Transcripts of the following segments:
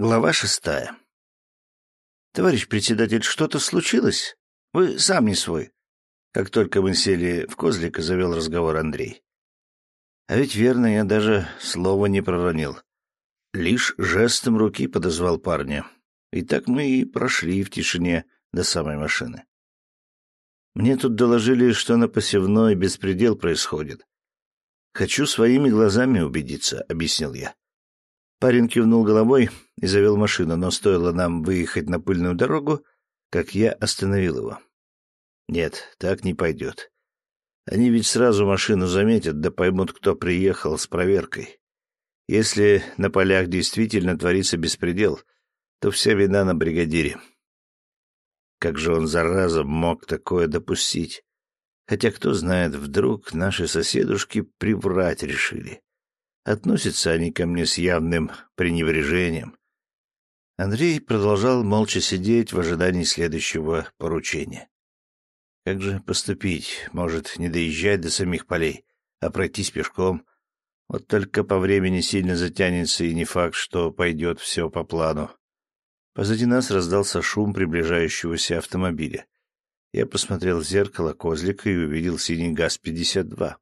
Глава шестая. «Товарищ председатель, что-то случилось? Вы сам не свой». Как только мы сели в козлика, завел разговор Андрей. А ведь верно, я даже слова не проронил. Лишь жестом руки подозвал парня. И так мы и прошли в тишине до самой машины. Мне тут доложили, что на посевной беспредел происходит. Хочу своими глазами убедиться, — объяснил я. Парень кивнул головой и завел машину, но стоило нам выехать на пыльную дорогу, как я остановил его. Нет, так не пойдет. Они ведь сразу машину заметят, да поймут, кто приехал с проверкой. Если на полях действительно творится беспредел, то вся вина на бригадире. Как же он, зараза, мог такое допустить? Хотя, кто знает, вдруг наши соседушки приврать решили. Относятся они ко мне с явным пренебрежением. Андрей продолжал молча сидеть в ожидании следующего поручения. Как же поступить? Может, не доезжать до самих полей, а пройтись пешком? Вот только по времени сильно затянется, и не факт, что пойдет все по плану. Позади нас раздался шум приближающегося автомобиля. Я посмотрел в зеркало козлика и увидел синий ГАЗ-52.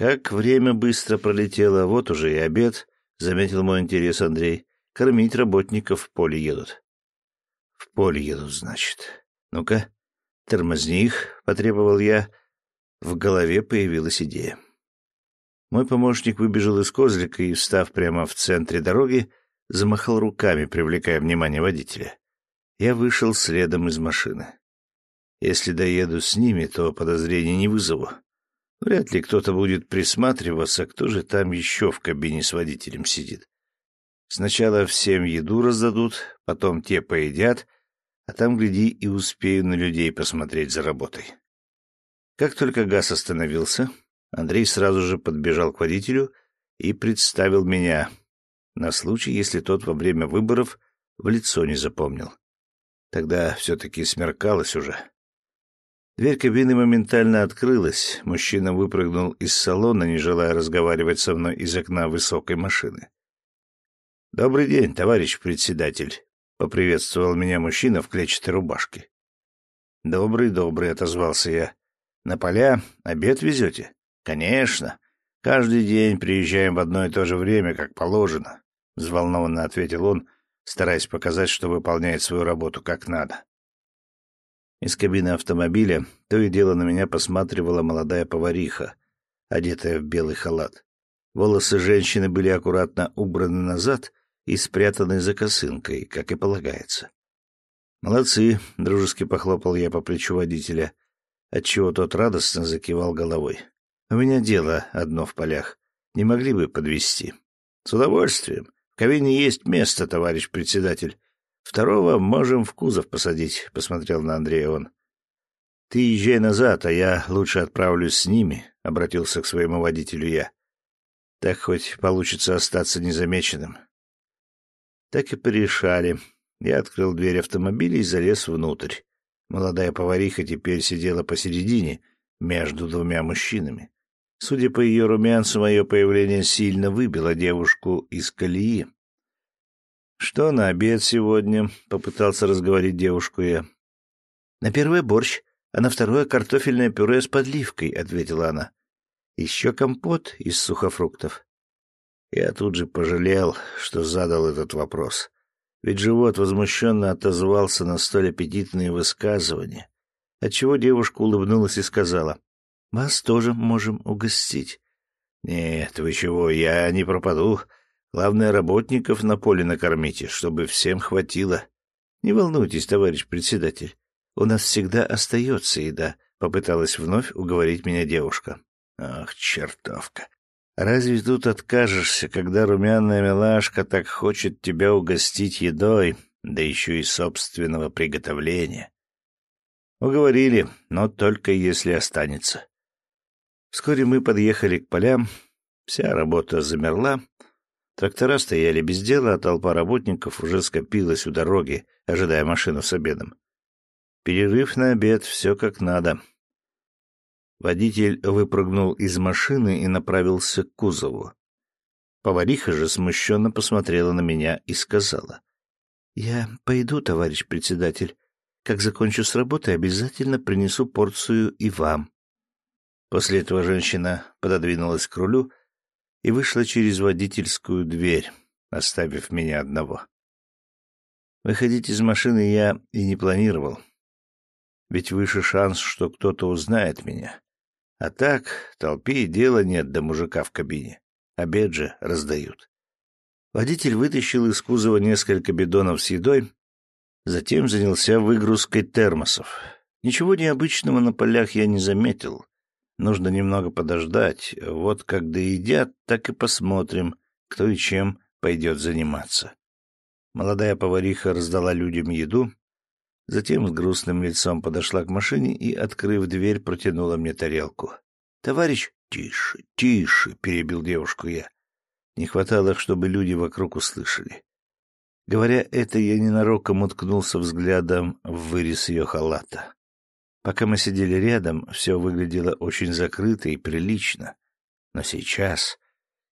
Как время быстро пролетело, вот уже и обед, заметил мой интерес Андрей. Кормить работников в поле едут. В поле едут, значит. Ну-ка, тормозни их, потребовал я. В голове появилась идея. Мой помощник выбежал из козлика и, встав прямо в центре дороги, замахал руками, привлекая внимание водителя. Я вышел следом из машины. Если доеду с ними, то подозрений не вызову. Вряд ли кто-то будет присматриваться, кто же там еще в кабине с водителем сидит. Сначала всем еду раздадут, потом те поедят, а там, гляди, и успею на людей посмотреть за работой. Как только газ остановился, Андрей сразу же подбежал к водителю и представил меня, на случай, если тот во время выборов в лицо не запомнил. Тогда все-таки смеркалось уже. Дверь кабины моментально открылась. Мужчина выпрыгнул из салона, не желая разговаривать со мной из окна высокой машины. «Добрый день, товарищ председатель», — поприветствовал меня мужчина в клетчатой рубашке. «Добрый, добрый», — отозвался я. «На поля обед везете?» «Конечно. Каждый день приезжаем в одно и то же время, как положено», — взволнованно ответил он, стараясь показать, что выполняет свою работу как надо. Из кабины автомобиля то и дело на меня посматривала молодая повариха, одетая в белый халат. Волосы женщины были аккуратно убраны назад и спрятаны за косынкой, как и полагается. «Молодцы!» — дружески похлопал я по плечу водителя, отчего тот радостно закивал головой. «У меня дело одно в полях. Не могли бы подвести «С удовольствием. В кабине есть место, товарищ председатель. Второго можем в кузов посадить, — посмотрел на Андрея он. — Ты езжай назад, а я лучше отправлюсь с ними, — обратился к своему водителю я. Так хоть получится остаться незамеченным. Так и порешали. Я открыл дверь автомобиля и залез внутрь. Молодая повариха теперь сидела посередине, между двумя мужчинами. Судя по ее румянцу, мое появление сильно выбило девушку из колеи. «Что на обед сегодня?» — попытался разговорить девушку я. «На первое борщ, а на второе картофельное пюре с подливкой», — ответила она. «Еще компот из сухофруктов». Я тут же пожалел, что задал этот вопрос. Ведь живот возмущенно отозвался на столь аппетитные высказывания, отчего девушка улыбнулась и сказала, «Вас тоже можем угостить». «Нет, вы чего, я не пропаду. Главное, работников на поле накормите, чтобы всем хватило. Не волнуйтесь, товарищ председатель. У нас всегда остается еда, — попыталась вновь уговорить меня девушка. Ах, чертовка. Разве тут откажешься, когда румяная милашка так хочет тебя угостить едой, да еще и собственного приготовления? Уговорили, но только если останется. Вскоре мы подъехали к полям, вся работа замерла, Трактора стояли без дела, а толпа работников уже скопилась у дороги, ожидая машину с обедом. Перерыв на обед, все как надо. Водитель выпрыгнул из машины и направился к кузову. Повариха же смущенно посмотрела на меня и сказала. «Я пойду, товарищ председатель. Как закончу с работы, обязательно принесу порцию и вам». После этого женщина пододвинулась к рулю и вышла через водительскую дверь, оставив меня одного. Выходить из машины я и не планировал, ведь выше шанс, что кто-то узнает меня. А так, толпе и дела нет до мужика в кабине. Обед же раздают. Водитель вытащил из кузова несколько бидонов с едой, затем занялся выгрузкой термосов. Ничего необычного на полях я не заметил. Нужно немного подождать. Вот как доедят, так и посмотрим, кто и чем пойдет заниматься. Молодая повариха раздала людям еду, затем с грустным лицом подошла к машине и, открыв дверь, протянула мне тарелку. — Товарищ, тише, тише, — перебил девушку я. Не хватало, чтобы люди вокруг услышали. Говоря это, я ненароком уткнулся взглядом в вырез ее халата. Пока мы сидели рядом, все выглядело очень закрыто и прилично. Но сейчас,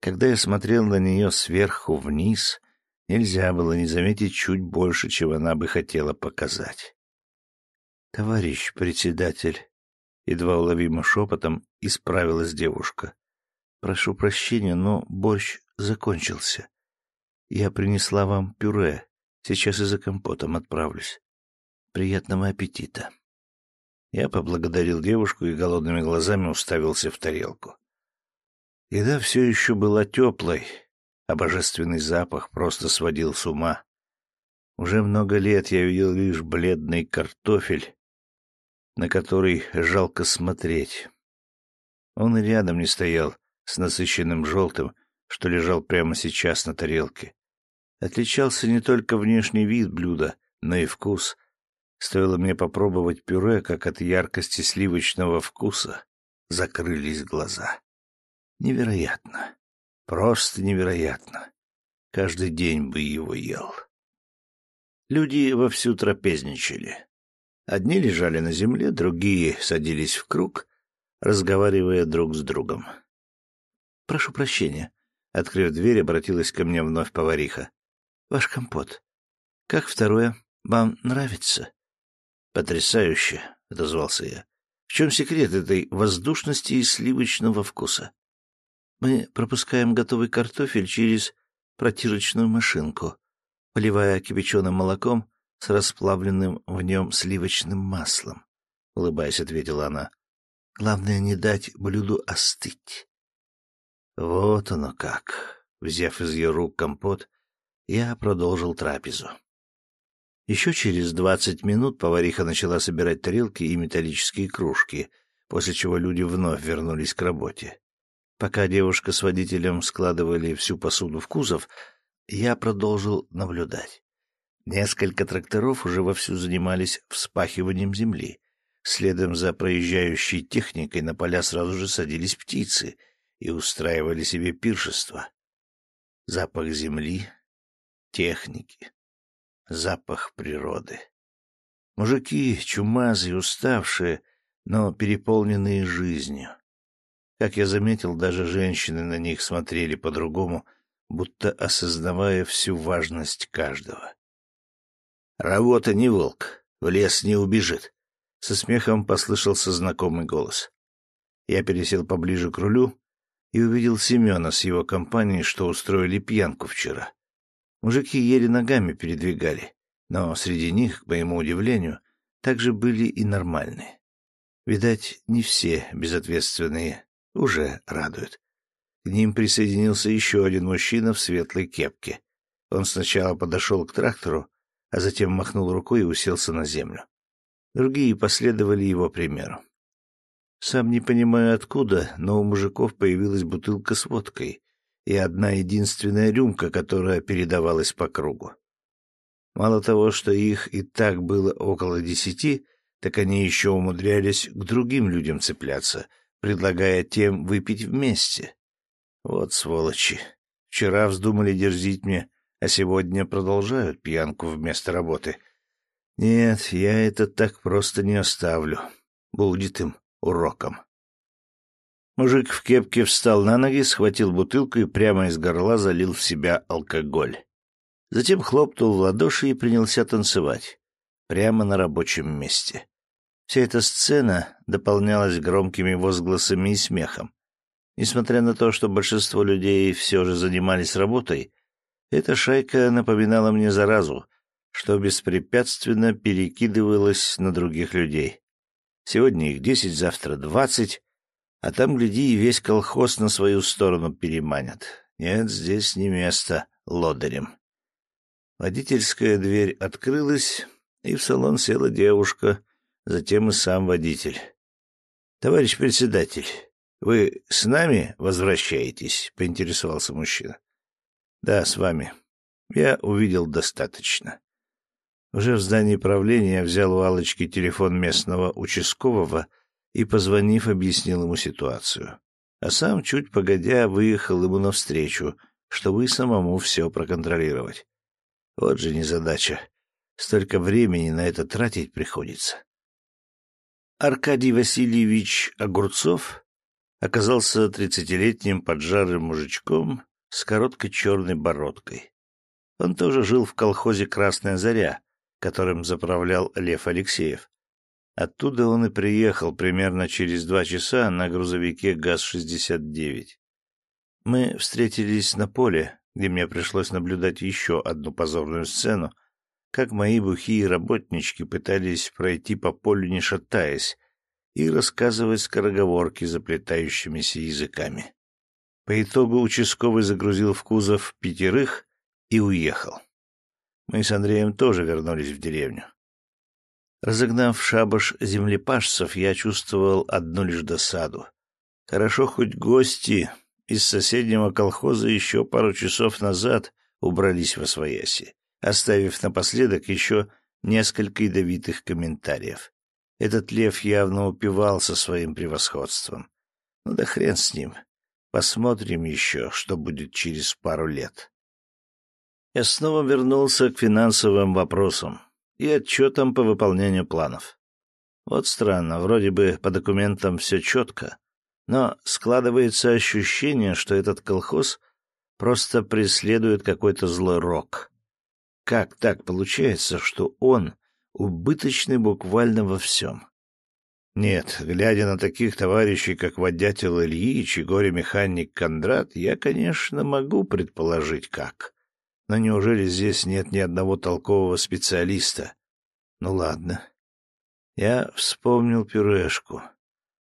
когда я смотрел на нее сверху вниз, нельзя было не заметить чуть больше, чего она бы хотела показать. «Товарищ председатель», — едва уловимо шепотом исправилась девушка, — «прошу прощения, но борщ закончился. Я принесла вам пюре, сейчас и за компотом отправлюсь. Приятного аппетита». Я поблагодарил девушку и голодными глазами уставился в тарелку. Еда все еще была теплой, а божественный запах просто сводил с ума. Уже много лет я видел лишь бледный картофель, на который жалко смотреть. Он и рядом не стоял с насыщенным желтым, что лежал прямо сейчас на тарелке. Отличался не только внешний вид блюда, но и вкус — Стоило мне попробовать пюре, как от яркости сливочного вкуса закрылись глаза. Невероятно. Просто невероятно. Каждый день бы его ел. Люди вовсю трапезничали. Одни лежали на земле, другие садились в круг, разговаривая друг с другом. «Прошу прощения», — открыв дверь, обратилась ко мне вновь повариха. «Ваш компот. Как второе? Вам нравится?» «Потрясающе!» — отозвался я. «В чем секрет этой воздушности и сливочного вкуса?» «Мы пропускаем готовый картофель через протирочную машинку, поливая кипяченым молоком с расплавленным в нем сливочным маслом», — улыбаясь, ответила она. «Главное не дать блюду остыть». Вот оно как. Взяв из ее рук компот, я продолжил трапезу. Еще через двадцать минут повариха начала собирать тарелки и металлические кружки, после чего люди вновь вернулись к работе. Пока девушка с водителем складывали всю посуду в кузов, я продолжил наблюдать. Несколько тракторов уже вовсю занимались вспахиванием земли. Следом за проезжающей техникой на поля сразу же садились птицы и устраивали себе пиршество. Запах земли, техники, запах природы. Мужики, чумазые, уставшие, но переполненные жизнью. Как я заметил, даже женщины на них смотрели по-другому, будто осознавая всю важность каждого. «Работа не волк, в лес не убежит», — со смехом послышался знакомый голос. Я пересел поближе к рулю и увидел Семена с его компанией, что устроили пьянку вчера. Мужики еле ногами передвигали, но среди них, к моему удивлению, также были и нормальные. Видать, не все безответственные уже радуют. К ним присоединился еще один мужчина в светлой кепке. Он сначала подошел к трактору, а затем махнул рукой и уселся на землю. Другие последовали его примеру. Сам не понимаю откуда, но у мужиков появилась бутылка с водкой, и одна единственная рюмка, которая передавалась по кругу. Мало того, что их и так было около десяти, так они еще умудрялись к другим людям цепляться, предлагая тем выпить вместе. Вот сволочи. Вчера вздумали дерзить мне, а сегодня продолжают пьянку вместо работы. Нет, я это так просто не оставлю. Будет им уроком. Мужик в кепке встал на ноги, схватил бутылку и прямо из горла залил в себя алкоголь. Затем хлопнул в ладоши и принялся танцевать. Прямо на рабочем месте. Вся эта сцена дополнялась громкими возгласами и смехом. Несмотря на то, что большинство людей все же занимались работой, эта шайка напоминала мне заразу, что беспрепятственно перекидывалась на других людей. Сегодня их десять, завтра двадцать, а там, гляди, и весь колхоз на свою сторону переманят. Нет, здесь не место лодырем. Водительская дверь открылась, и в салон села девушка, затем и сам водитель. — Товарищ председатель, вы с нами возвращаетесь? — поинтересовался мужчина. — Да, с вами. Я увидел достаточно. Уже в здании правления взял у Алочки телефон местного участкового и, позвонив, объяснил ему ситуацию. А сам, чуть погодя, выехал ему навстречу, чтобы и самому все проконтролировать. Вот же незадача. Столько времени на это тратить приходится. Аркадий Васильевич Огурцов оказался тридцатилетним поджарым мужичком с короткой черной бородкой. Он тоже жил в колхозе «Красная заря», которым заправлял Лев Алексеев. Оттуда он и приехал примерно через два часа на грузовике ГАЗ-69. Мы встретились на поле, где мне пришлось наблюдать еще одну позорную сцену, как мои бухие работнички пытались пройти по полю не шатаясь и рассказывать скороговорки заплетающимися языками. По итогу участковый загрузил в кузов пятерых и уехал. Мы с Андреем тоже вернулись в деревню. Разогнав шабаш землепашцев, я чувствовал одну лишь досаду. Хорошо хоть гости из соседнего колхоза еще пару часов назад убрались во свояси, оставив напоследок еще несколько ядовитых комментариев. Этот лев явно упивался своим превосходством. Ну да хрен с ним. Посмотрим еще, что будет через пару лет. Я снова вернулся к финансовым вопросам и отчетам по выполнению планов. Вот странно, вроде бы по документам все четко, но складывается ощущение, что этот колхоз просто преследует какой-то злой рок. Как так получается, что он убыточный буквально во всем? Нет, глядя на таких товарищей, как водятел Ильич и горе-механик Кондрат, я, конечно, могу предположить, как. Но неужели здесь нет ни одного толкового специалиста? Ну ладно. Я вспомнил пюрешку.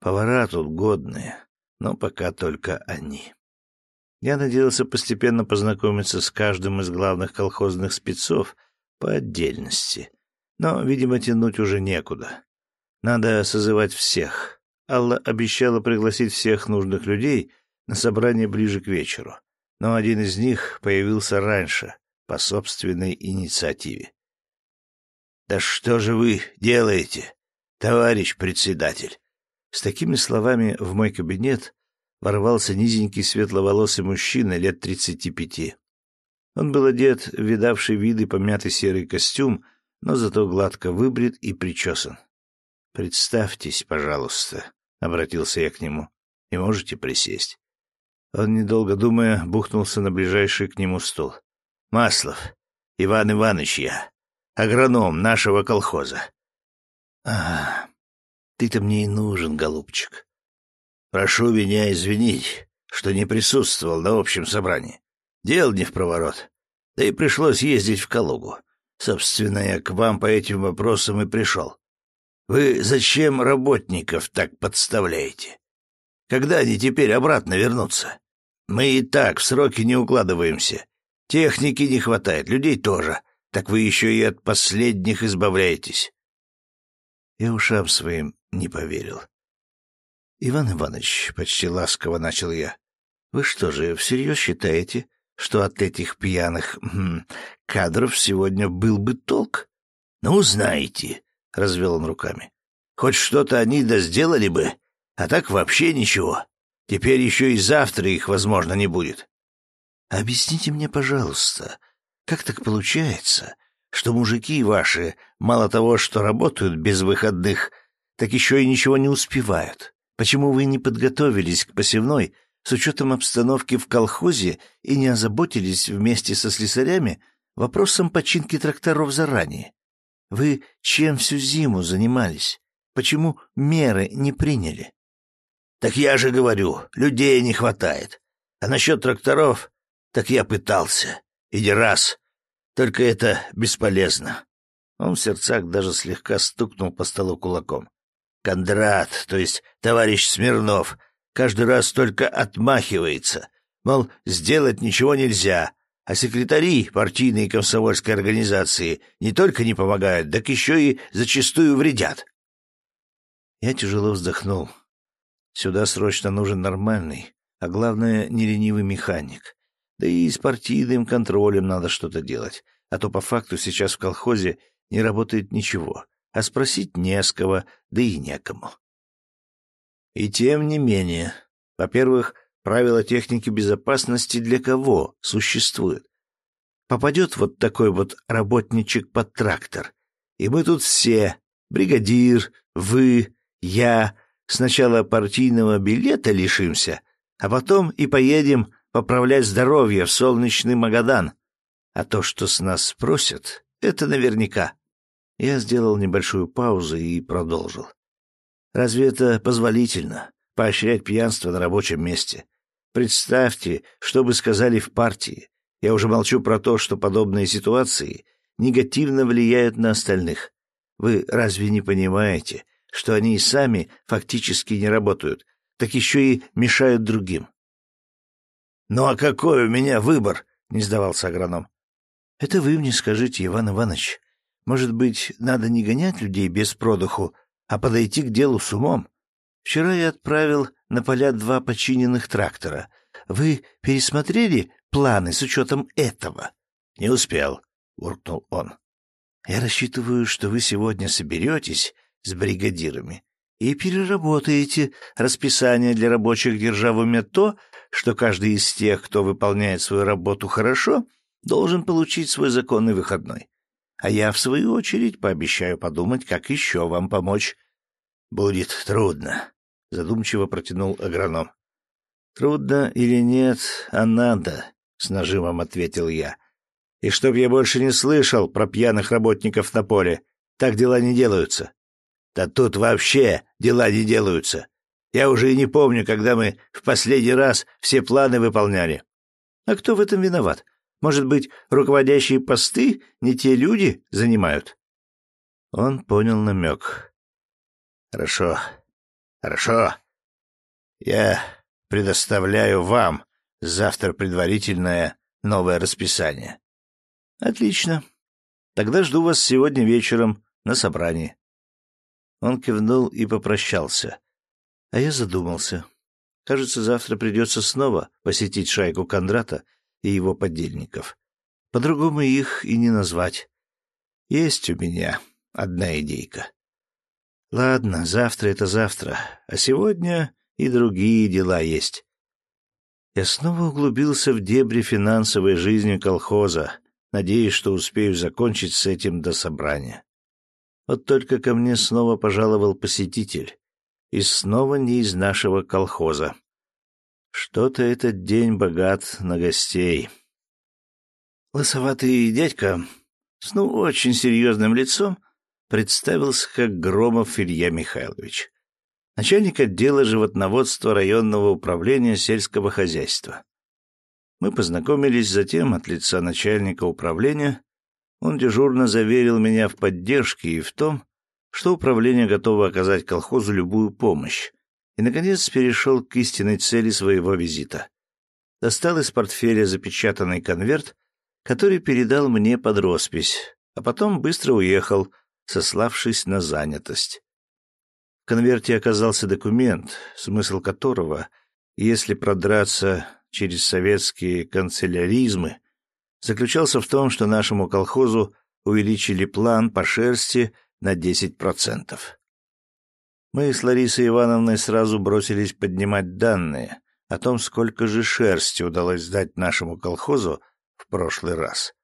Повара тут годные, но пока только они. Я надеялся постепенно познакомиться с каждым из главных колхозных спецов по отдельности. Но, видимо, тянуть уже некуда. Надо созывать всех. Алла обещала пригласить всех нужных людей на собрание ближе к вечеру но один из них появился раньше, по собственной инициативе. «Да что же вы делаете, товарищ председатель?» С такими словами в мой кабинет ворвался низенький светловолосый мужчина лет тридцати пяти. Он был одет в видавший виды помятый серый костюм, но зато гладко выбрит и причесан. «Представьтесь, пожалуйста», — обратился я к нему, — «и можете присесть». Он, недолго думая, бухнулся на ближайший к нему стул. «Маслов, Иван Иванович я, агроном нашего колхоза». «А, ты-то мне и нужен, голубчик. Прошу меня извинить, что не присутствовал на общем собрании. Дел не в проворот. Да и пришлось ездить в Калугу. Собственно, я к вам по этим вопросам и пришел. Вы зачем работников так подставляете? Когда они теперь обратно вернутся? Мы и так в сроки не укладываемся. Техники не хватает, людей тоже. Так вы еще и от последних избавляетесь. Я ушам своим не поверил. Иван Иванович, почти ласково начал я, вы что же, всерьез считаете, что от этих пьяных м, кадров сегодня был бы толк? Ну, знаете, — развел он руками, — хоть что-то они да сделали бы, а так вообще ничего. Теперь еще и завтра их, возможно, не будет. Объясните мне, пожалуйста, как так получается, что мужики ваши мало того, что работают без выходных, так еще и ничего не успевают? Почему вы не подготовились к посевной с учетом обстановки в колхозе и не озаботились вместе со слесарями вопросом починки тракторов заранее? Вы чем всю зиму занимались? Почему меры не приняли? Так я же говорю, людей не хватает. А насчет тракторов, так я пытался. И не раз. Только это бесполезно. Он в сердцах даже слегка стукнул по столу кулаком. Кондрат, то есть товарищ Смирнов, каждый раз только отмахивается. Мол, сделать ничего нельзя, а секретари партийной и комсомольской организации не только не помогают, так еще и зачастую вредят. Я тяжело вздохнул. Сюда срочно нужен нормальный, а главное, не ленивый механик. Да и с партийным контролем надо что-то делать, а то по факту сейчас в колхозе не работает ничего, а спросить не с кого, да и некому. И тем не менее, во-первых, правила техники безопасности для кого существуют? Попадет вот такой вот работничек под трактор, и мы тут все, бригадир, вы, я, сначала партийного билета лишимся, а потом и поедем поправлять здоровье в солнечный Магадан. А то, что с нас спросят, это наверняка. Я сделал небольшую паузу и продолжил. Разве это позволительно — поощрять пьянство на рабочем месте? Представьте, что бы сказали в партии. Я уже молчу про то, что подобные ситуации негативно влияют на остальных. Вы разве не понимаете, что они и сами фактически не работают, так еще и мешают другим? «Ну а какой у меня выбор?» — не сдавался агроном. «Это вы мне скажите, Иван Иванович. Может быть, надо не гонять людей без продуху, а подойти к делу с умом? Вчера я отправил на поля два починенных трактора. Вы пересмотрели планы с учетом этого? — Не успел, — буркнул он. — Я рассчитываю, что вы сегодня соберетесь с бригадирами и переработаете расписание для рабочих, держа в уме то, что каждый из тех, кто выполняет свою работу хорошо, должен получить свой законный выходной а я, в свою очередь, пообещаю подумать, как еще вам помочь. — Будет трудно, — задумчиво протянул агроном. — Трудно или нет, а надо, — с нажимом ответил я. — И чтоб я больше не слышал про пьяных работников на поле. Так дела не делаются. — Да тут вообще дела не делаются. Я уже и не помню, когда мы в последний раз все планы выполняли. — А кто в этом виноват? — может быть, руководящие посты не те люди занимают? Он понял намек. Хорошо, хорошо. Я предоставляю вам завтра предварительное новое расписание. Отлично. Тогда жду вас сегодня вечером на собрании. Он кивнул и попрощался. А я задумался. Кажется, завтра придется снова посетить шайку Кондрата — и его подельников. По-другому их и не назвать. Есть у меня одна идейка. Ладно, завтра это завтра, а сегодня и другие дела есть. Я снова углубился в дебри финансовой жизни колхоза, надеясь, что успею закончить с этим до собрания. Вот только ко мне снова пожаловал посетитель, и снова не из нашего колхоза. Что-то этот день богат на гостей. Лысоватый дядька с ну очень серьезным лицом представился как Громов Илья Михайлович, начальник отдела животноводства районного управления сельского хозяйства. Мы познакомились затем от лица начальника управления. Он дежурно заверил меня в поддержке и в том, что управление готово оказать колхозу любую помощь, и, наконец, перешел к истинной цели своего визита. Достал из портфеля запечатанный конверт, который передал мне под роспись, а потом быстро уехал, сославшись на занятость. В конверте оказался документ, смысл которого, если продраться через советские канцеляризмы, заключался в том, что нашему колхозу увеличили план по шерсти на 10%. Мы с Ларисой Ивановной сразу бросились поднимать данные о том, сколько же шерсти удалось сдать нашему колхозу в прошлый раз.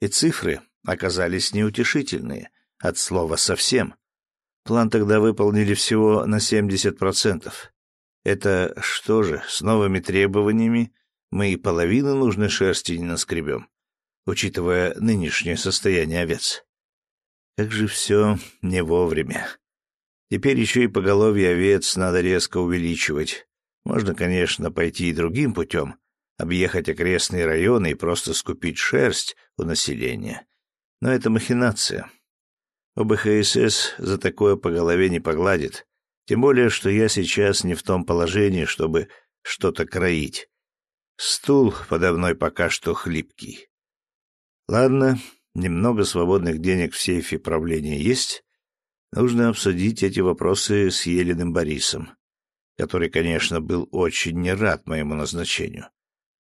И цифры оказались неутешительные, от слова совсем. План тогда выполнили всего на 70%. Это что же, с новыми требованиями мы и половину нужной шерсти не наскребем, учитывая нынешнее состояние овец. Как же все не вовремя. Теперь еще и поголовье овец надо резко увеличивать. Можно, конечно, пойти и другим путем, объехать окрестные районы и просто скупить шерсть у населения. Но это махинация. ОБХСС за такое по голове не погладит. Тем более, что я сейчас не в том положении, чтобы что-то кроить. Стул подо мной пока что хлипкий. Ладно, немного свободных денег в сейфе правления есть. Нужно обсудить эти вопросы с Еленым Борисом, который, конечно, был очень не рад моему назначению.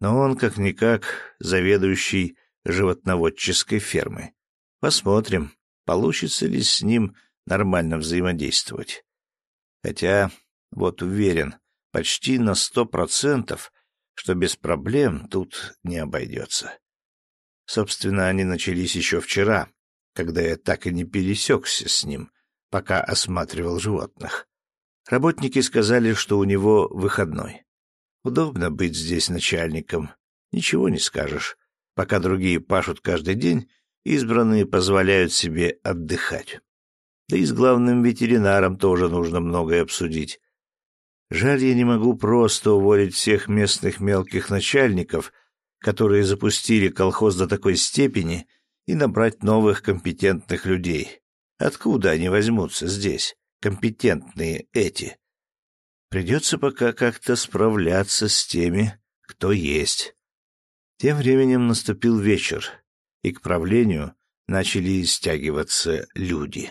Но он, как-никак, заведующий животноводческой фермы. Посмотрим, получится ли с ним нормально взаимодействовать. Хотя, вот уверен, почти на сто процентов, что без проблем тут не обойдется. Собственно, они начались еще вчера, когда я так и не пересекся с ним, пока осматривал животных. Работники сказали, что у него выходной. Удобно быть здесь начальником, ничего не скажешь. Пока другие пашут каждый день, избранные позволяют себе отдыхать. Да и с главным ветеринаром тоже нужно многое обсудить. Жаль, я не могу просто уволить всех местных мелких начальников, которые запустили колхоз до такой степени, и набрать новых компетентных людей. Откуда они возьмутся здесь, компетентные эти? Придется пока как-то справляться с теми, кто есть. Тем временем наступил вечер, и к правлению начали стягиваться люди.